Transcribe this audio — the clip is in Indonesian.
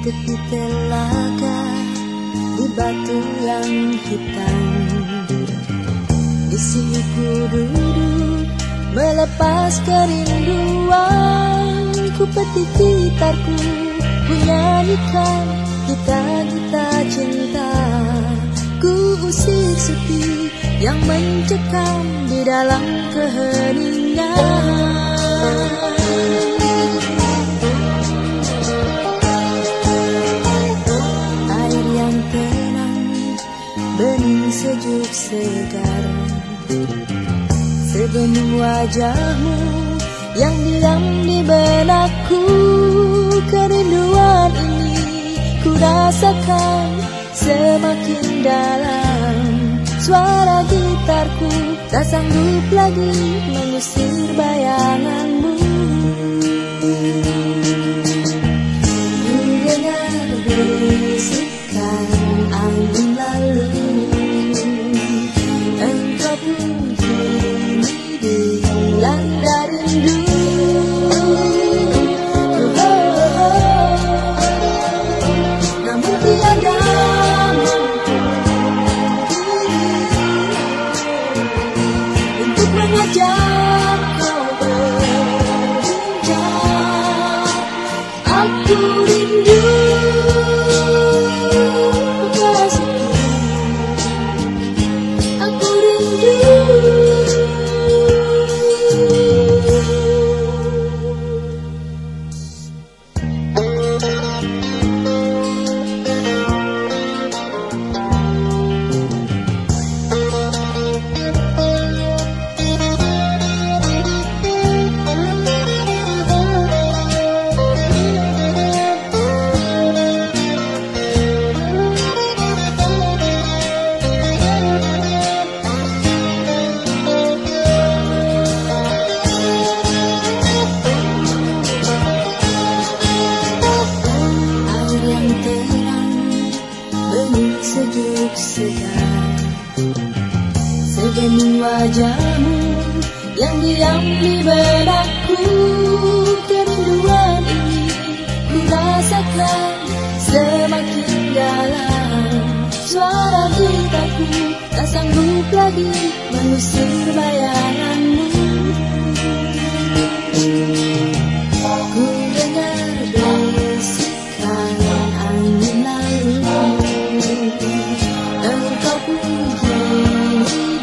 tepi telaga di batu yang hitam. Di sini ku duduk melepas kerinduan. Ku petik gitarku, ku nyanyikan kita-kita cinta. Ku usir sepi yang mencekam di dalam keheningan sejuk segar. Sebening wajahmu yang diam di benakku Kerinduan ini ku rasakan semakin dalam. Suara gitarku tak sanggup lagi mengusir bayanganmu sejuk segar Sebening wajahmu yang diam di benakku Kerinduan ini ku rasakan semakin dalam. Suara gitarku tak sanggup lagi mengusir bayanganmu